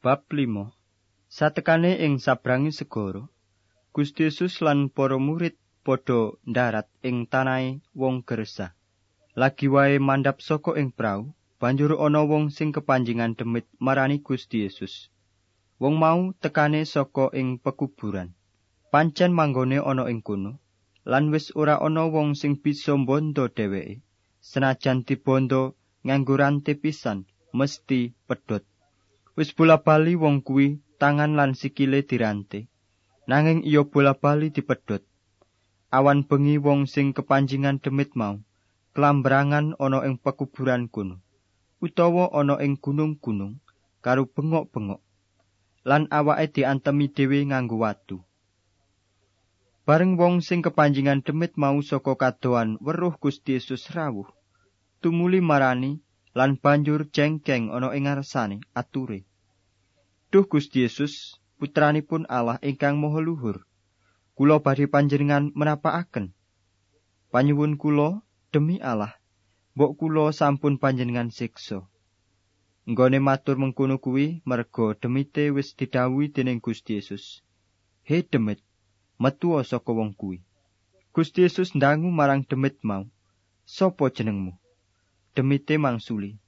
Bab 5 Satekane ing sabrangi segara, Gusti Yesus lan para murid padha ndarat ing tanahe wong Gersa. Lagi wae mandhap saka ing prau, banjur ana wong sing kepanjingan demit marani Gusti Yesus. Wong mau tekane saka ing pekuburan. Pancen manggone ana ing kono, lan wis ora ana wong sing bisa mbondo dheweke. Senajan dibondo nganggo rantai pisan, mesti pedhot. Wis bola-bali wong kuwi tangan lan sikile dirante. Nanging iya bola-bali dipedhot. Awan bengi wong sing kepanjingan demit mau klambrangan ana ing pekuburan kuno. Utawa ana ing gunung-gunung karo bengok-bengok. Lan awake diantemi dhewe nganggo watu. Bareng wong sing kepanjingan demit mau saka kadoan weruh Gusti Yesus rawuh. Tumuli marani lan banjur jengkeng ana ing ngarsane ature. Duh Gusti Yesus, putranipun Allah ingkang Maha Luhur, kula badhe panjenengan menapaaken. Panyuwun kula demi Allah, mbok kula sampun panjenengan siksa. Nggone matur mengkono kuwi merga demite wis didhawuhi dening Gusti Yesus. He demit, metu saka wong kuwi. Gusti Yesus ndangu marang demit mau. Sopo jenengmu? Demite mangsuli.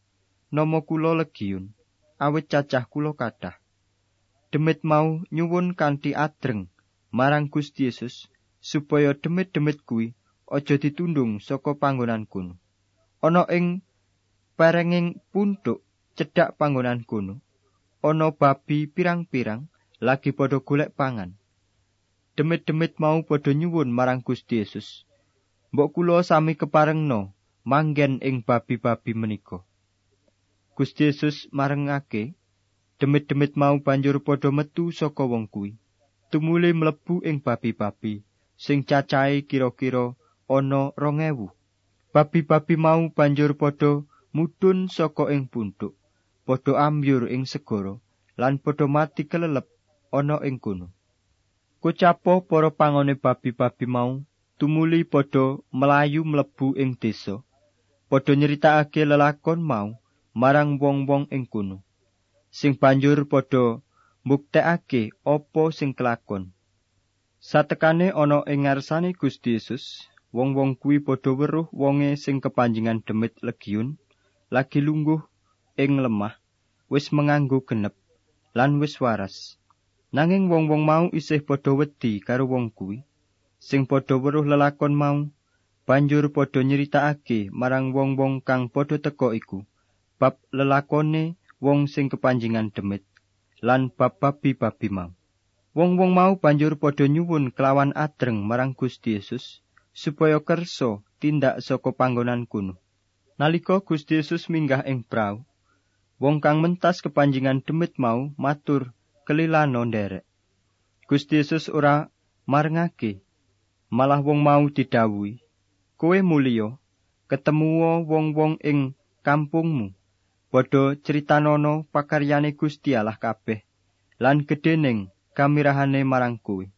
Nama kula Legiun, awit cacah kula kathah. demit mau nyuwun kanthi adreng marang Gusti Yesus supaya demit-demit kuwi aja ditundung saka panggonan kuno. Ana ing perenging puntuk cedhak panggonan kuno, ana babi pirang-pirang lagi padha golek pangan. Demit-demit mau padha nyuwun marang Gusti Yesus. Mbok kula sami keparengno manggen ing babi-babi menika. Gusti Yesus marengake demit-demit mau banjur padha metu saka wong kuwi. Tumuli mlebu ing babi-babi sing cacahe kira-kira ana 2000. Babi-babi mau banjur padha mudhun saka ing puntuk, padha ambyur ing segara lan padha mati kelelep ana ing kono. Kucapo para pangone babi-babi mau tumuli padha melayu mlebu ing desa. Padha nyeritakake lelakon mau marang wong-wong ing kono. sing banjur padha mbuktekake apa sing kelakon. Satekane ana ing ngarsane Gusti Yesus, wong-wong kuwi padha weruh wonge sing kepanjingan demit legiun lagi lungguh ing lemah, wis menganggo genep lan wis waras. Nanging wong-wong mau isih padha wedi karo wong kuwi, sing padha weruh lelakon mau, banjur padha nyeritakake marang wong-wong kang padha teka iku. Bab lelakone wong sing kepanjingan demit lan bab babi-babi mau. Wong-wong mau banjur padha nyuwun kelawan adreng marang Gusti Yesus supaya kersa tindak saka panggonan kuno. Nalika Gusti Yesus minggah ing prau, wong kang mentas kepanjingan demit mau matur kelilano nderek. Gusti Yesus ora marengake, malah wong mau didhawuhi, "Kowe mulya, ketemu wong-wong ing kampungmu." padha critanono pakaryane Gusti Allah kabeh lan gedhening kamirahane marang kowe.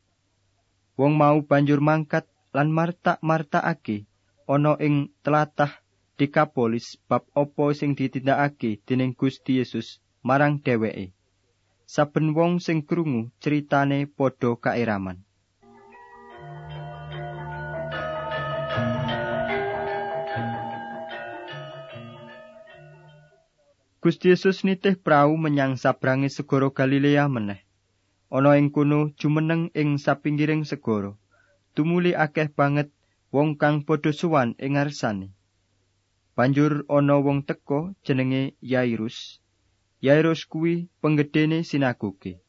Wong mau banjur mangkat lan martak-martakake ana ing tlatah Dekapolis bab apa sing ditindakake dening Gusti Yesus marang dheweke. Saben wong sing krungu critane padha kairaman. Gusti Yesus nitih prau menyang sabrangi segara Galilea meneh. Ana ing kono jumeneng ing sapinggiring segara. Tumuli akeh banget wong kang padha suwan ing ngarsane. Banjur ana wong teka jenenge Yairus. Yairus kuwi penggedene sinagoge.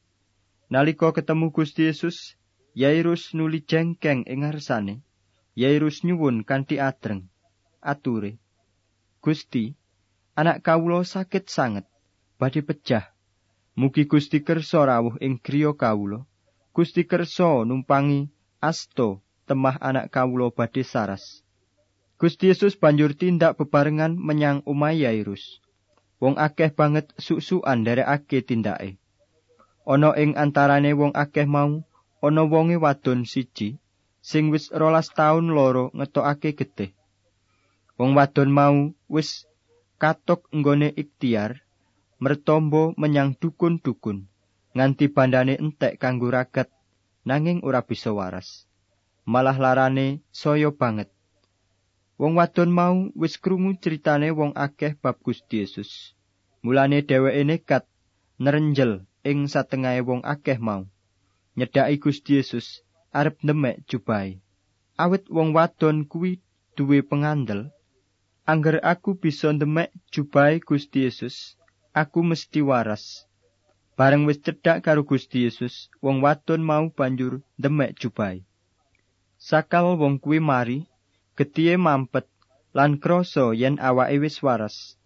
Nalika ketemu Gusti Yesus, Yairus nuli jengkeng ing ngarsane. Yairus nyuwun kanthi adreng. Ature, Gusti, anak kawula sakit sanget badhe pecah mugi Gusti kersa rawuh ing griya kawula. Gusti kersa numpangi asto temah anak kawula badhe saras. Gusti Yesus banjur tindak bebarengan menyang omah Yairus. Wong akeh banget suk-sukan nderekake tindake. Ana ing antarane wong akeh mau ana wonge wadon siji sing wis rolas taun loro ngetokake getih. Wong wadon mau wis katok nggone ikhtiar mertombo menyang dukun-dukun nganti bandane entek kanggo ragat nanging ora bisa waras. Malah larane saya banget. Wong wadon mau wis krungu critane wong akeh bab Gusti Yesus. Mulane dheweke nekat nerenjel ing satengahe wong akeh mau. Nyedhaki Gusti Yesus arep nemek jubai. Awit wong wadon kuwi duwe pengandel, angger aku bisa ndemek jubai Gusti Yesus, aku mesti waras. Bareng wis cedhak karo Gusti Yesus, wong wadon mau banjur ndemek jubai. Sakal wong kuwi mari, getihe mampet lan krasa yen awake wis waras.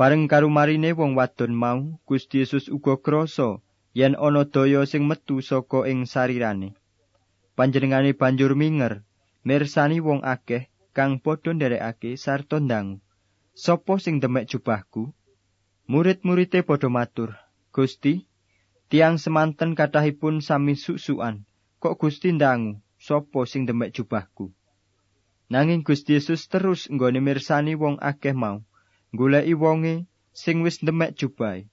Bareng karo marine wong wadon mau, Gusti Yesus uga krasa yen ana daya sing metu saka ing sarirane. Panjenengane banjur minger mirsani wong akeh kang padha nderekake sarta ndang. Sopo sing demek jubahku? Murid-murite padha matur, "Gusti, tiang semanten kathahipun sami susukan. Kok Gusti ndangu, sopo sing demek jubahku?" Nanging Gusti Yesus terus nggone mirsani wong akeh mau, goleki wonge sing wis demek jubahe.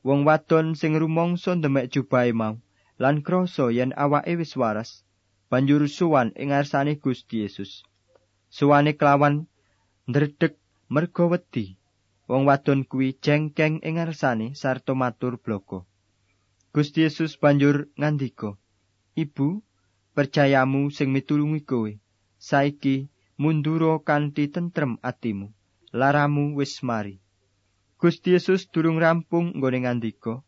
Wong wadon sing rumangsa demek jubahe mau, lan krasa yen awake wis waras, banjur suwan ing ngarsane Gusti Yesus. Suwane kelawan ndredeg merga wedi. Wong wadon kuwi jengkeng ing ngarsane sarta matur bloko. Gusti Yesus banjur ngandika, "Ibu, percayamu sing mitulungi kowe. Saiki munduro kanthi tentrem atimu. Laramu wis mari." Gusti Yesus durung rampung nggone ngandika,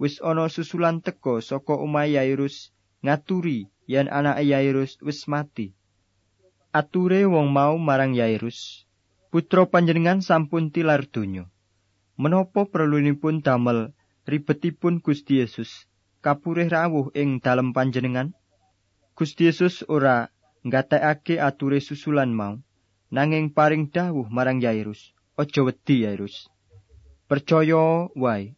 wis ana susulan teka saka omah Yairus ngaturi yen anak Yairus wis mati. Ature wong mau marang Yairus, putra panjenengan sampun tilar donya. Menapa perlunipun damel ribetipun Gusti Yesus kapurih rawuh ing dalem panjenengan? Gusti Yesus ora nggatekake ature susulan mau, nanging paring dawuh marang Yairus, "Aja wedi, Yairus. Percaya wae.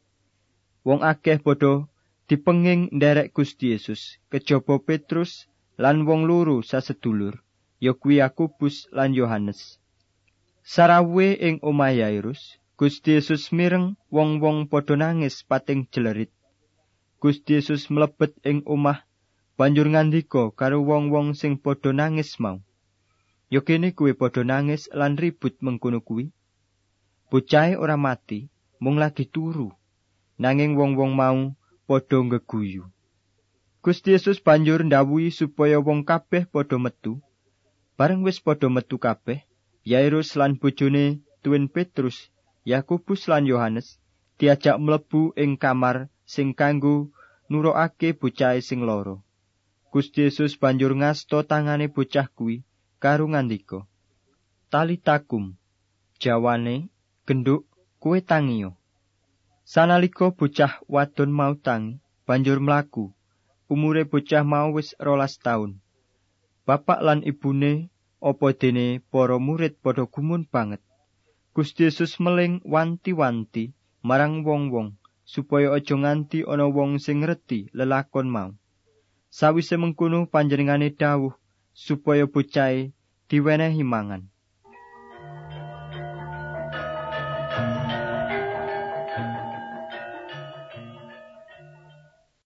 Wong akeh padha dipenging nderek Gusti Yesus kejaba Petrus lan wong loro sasedulur ya kuwi Yakobus lan Yohanes Sarawe ing omah Yairus Gusti Yesus mireng wong-wong padha nangis pating jelerit Gusti Yesus mlebet ing omah banjur ngandika karo wong-wong sing padha nangis mau Ya kene kuwi padha nangis lan ribut mengkono kuwi Bocahe ora mati mung lagi turu nanging wong-wong mau padha ngeguyu. Gusti Yesus banjur ndawuhi supaya wong kabeh padha metu. Bareng wis padha metu kabeh, Yairus lan bojone tuwin Petrus, Yakobus lan Yohanes diajak mlebu ing kamar sing kanggo nurokake bocah sing loro. Gusti Yesus banjur ngasto tangane bocah kuwi karo ngandika, "Talitakum." Jawane, "Genduk, kuwe tangiyo." Sanalika bocah wadon mau tangi, banjur mlaku. Umure bocah mau wis rolas taun. Bapak lan ibune apa dene para murid padha gumun banget. Gusti Yesus meling wanti-wanti marang wong-wong supaya aja nganti ana wong sing ngerti lelakon mau. Sawise mengkono panjenengane dawuh supaya bocahe diwenehi mangan.